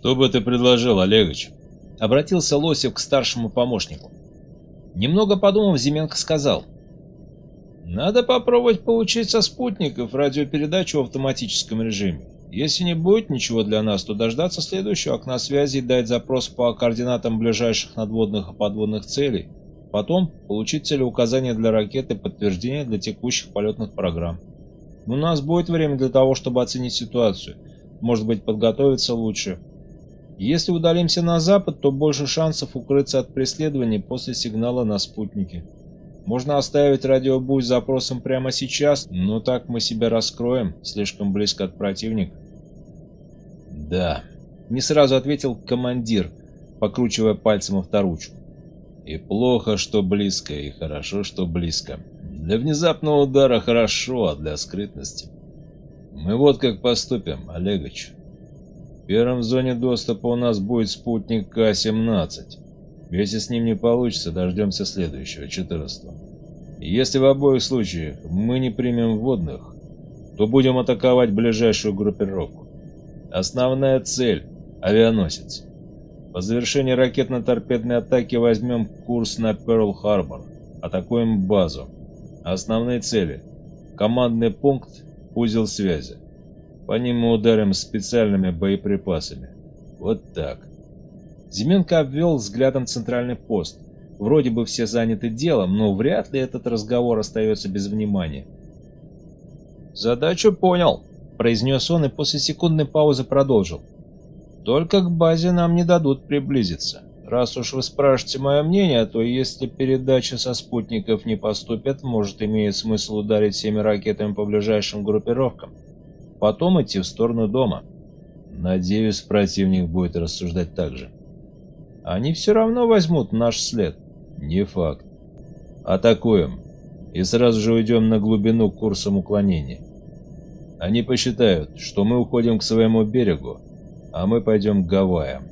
«Что бы ты предложил, Олегович?» Обратился Лосев к старшему помощнику. Немного подумав, Зименко сказал. «Надо попробовать получить со спутников радиопередачу в автоматическом режиме. Если не будет ничего для нас, то дождаться следующего окна связи и дать запрос по координатам ближайших надводных и подводных целей. Потом получить целеуказания для ракеты, подтверждение для текущих полетных программ. У нас будет время для того, чтобы оценить ситуацию. Может быть, подготовиться лучше. Если удалимся на запад, то больше шансов укрыться от преследования после сигнала на спутнике. Можно оставить радиобуй с запросом прямо сейчас, но так мы себя раскроем, слишком близко от противника. Да, не сразу ответил командир, покручивая пальцем авторучку. И плохо, что близко, и хорошо, что близко. Для внезапного удара хорошо, а для скрытности. Мы вот как поступим, Олегович. Первым в зоне доступа у нас будет спутник К-17. Если с ним не получится, дождемся следующего, 14 -го. Если в обоих случаях мы не примем водных, то будем атаковать ближайшую группировку. Основная цель – авианосец. По завершении ракетно-торпедной атаки возьмем курс на Перл-Харбор, атакуем базу. Основные цели – командный пункт, узел связи. По ним мы ударим специальными боеприпасами. Вот так. Зименко обвел взглядом центральный пост. Вроде бы все заняты делом, но вряд ли этот разговор остается без внимания. «Задачу понял», — произнес он и после секундной паузы продолжил. Только к базе нам не дадут приблизиться. Раз уж вы спрашиваете мое мнение, то если передачи со спутников не поступят, может имеет смысл ударить всеми ракетами по ближайшим группировкам. Потом идти в сторону дома. Надеюсь, противник будет рассуждать так же. Они все равно возьмут наш след. Не факт. Атакуем. И сразу же уйдем на глубину курсом уклонения. Они посчитают, что мы уходим к своему берегу, а мы пойдем к Гавайям.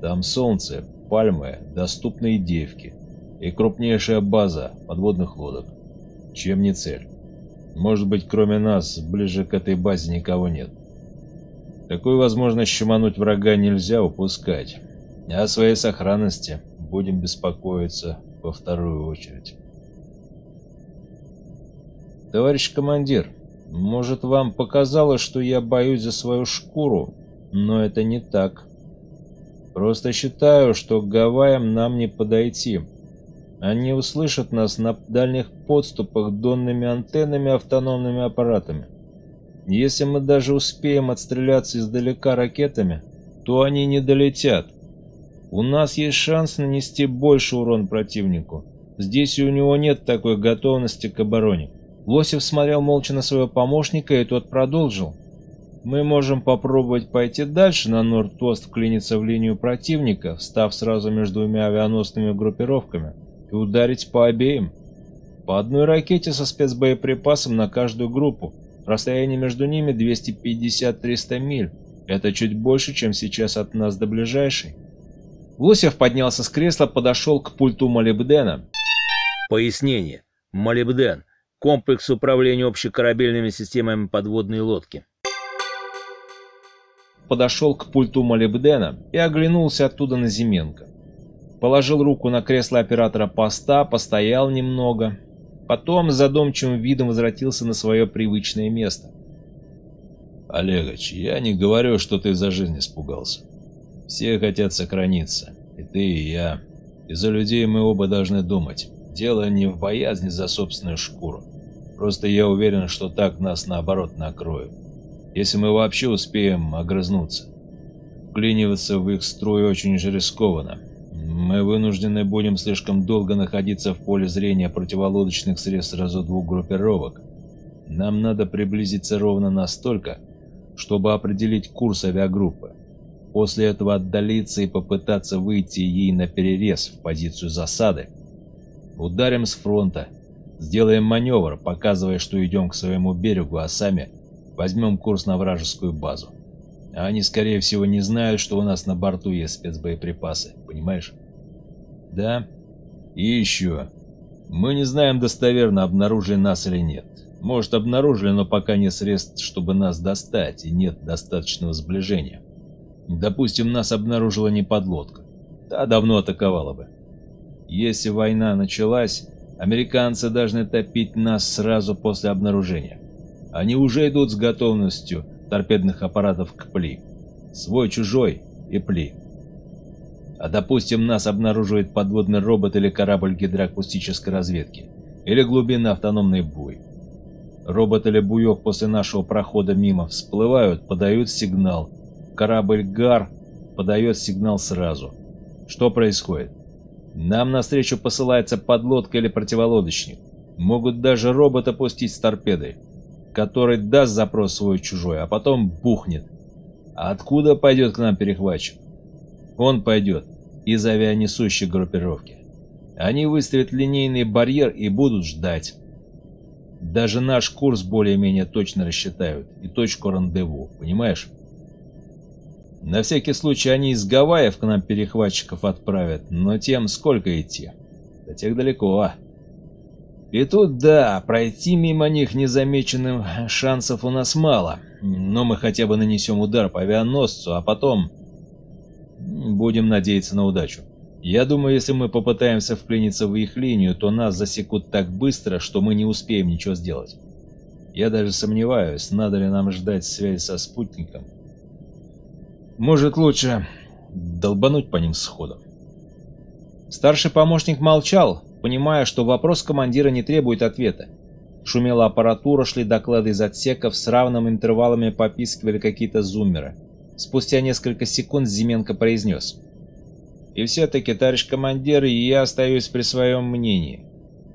Там солнце, пальмы, доступные девки и крупнейшая база подводных лодок. Чем не цель? Может быть, кроме нас, ближе к этой базе никого нет. Такую возможность щемануть врага нельзя упускать. А о своей сохранности будем беспокоиться во вторую очередь. Товарищ командир, может вам показалось, что я боюсь за свою шкуру, но это не так. Просто считаю, что к Гавайям нам не подойти. Они услышат нас на дальних подступах донными антеннами автономными аппаратами. Если мы даже успеем отстреляться издалека ракетами, то они не долетят. У нас есть шанс нанести больше урон противнику. Здесь у него нет такой готовности к обороне. Лосев смотрел молча на своего помощника, и тот продолжил. Мы можем попробовать пойти дальше на Норд-Ост, вклиниться в линию противника, встав сразу между двумя авианосными группировками, и ударить по обеим. По одной ракете со спецбоеприпасом на каждую группу. Расстояние между ними 250-300 миль. Это чуть больше, чем сейчас от нас до ближайшей. Лосев поднялся с кресла, подошел к пульту молибдена. Пояснение. Молибден. Комплекс управления общекорабельными системами подводной лодки подошел к пульту молибдена и оглянулся оттуда на Зименко. Положил руку на кресло оператора поста, постоял немного, потом задумчивым видом возвратился на свое привычное место. «Олегович, я не говорю, что ты за жизнь испугался. Все хотят сохраниться, и ты, и я. И за людей мы оба должны думать. Дело не в боязни за собственную шкуру. Просто я уверен, что так нас наоборот накроют если мы вообще успеем огрызнуться. Вклиниваться в их строй очень же рискованно. Мы вынуждены будем слишком долго находиться в поле зрения противолодочных средств сразу двух группировок. Нам надо приблизиться ровно настолько, чтобы определить курс авиагруппы. После этого отдалиться и попытаться выйти ей на перерез в позицию засады. Ударим с фронта, сделаем маневр, показывая, что идем к своему берегу, а сами Возьмем курс на вражескую базу. А они, скорее всего, не знают, что у нас на борту есть спецбоеприпасы, понимаешь? Да. И еще. Мы не знаем достоверно, обнаружили нас или нет. Может, обнаружили, но пока нет средств, чтобы нас достать, и нет достаточного сближения. Допустим, нас обнаружила не подлодка. Та давно атаковала бы. Если война началась, американцы должны топить нас сразу после обнаружения. Они уже идут с готовностью торпедных аппаратов к пли. Свой-чужой и пли. А допустим, нас обнаруживает подводный робот или корабль гидроакустической разведки, или глубинный автономный буй. Робот или буек после нашего прохода мимо всплывают, подают сигнал. Корабль ГАР подает сигнал сразу. Что происходит? Нам навстречу посылается подлодка или противолодочник. Могут даже робота пустить с торпедой, который даст запрос свой-чужой, а потом бухнет. А откуда пойдет к нам перехватчик? Он пойдет из авианесущей группировки. Они выставят линейный барьер и будут ждать. Даже наш курс более-менее точно рассчитают и точку рандеву, понимаешь? На всякий случай они из Гавайев к нам перехватчиков отправят, но тем сколько идти? До тех далеко. И тут да, пройти мимо них незамеченным шансов у нас мало, но мы хотя бы нанесем удар по авианосцу, а потом будем надеяться на удачу. Я думаю, если мы попытаемся вклиниться в их линию, то нас засекут так быстро, что мы не успеем ничего сделать. Я даже сомневаюсь, надо ли нам ждать связи со спутником. Может, лучше долбануть по ним сходу. Старший помощник молчал, понимая, что вопрос командира не требует ответа. Шумела аппаратура, шли доклады из отсеков, с равными интервалами попискивали какие-то зуммеры. Спустя несколько секунд Зименко произнес. И все-таки, товарищ командир, я остаюсь при своем мнении.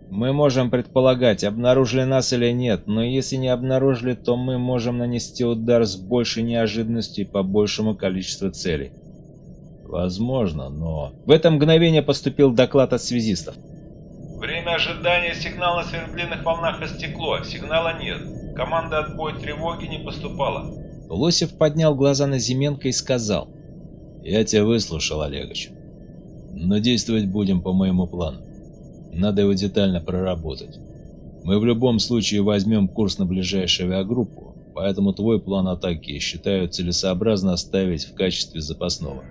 Мы можем предполагать, обнаружили нас или нет, но если не обнаружили, то мы можем нанести удар с большей неожиданностью и по большему количеству целей. Возможно, но... В это мгновение поступил доклад от связистов. Время ожидания сигнала на сверхдлинных волнах истекло, сигнала нет. Команда отбой тревоги не поступала. Лосев поднял глаза на Зименко и сказал. Я тебя выслушал, Олегович. Но действовать будем по моему плану. Надо его детально проработать. Мы в любом случае возьмем курс на ближайшую авиагруппу, поэтому твой план атаки считаю целесообразно оставить в качестве запасного.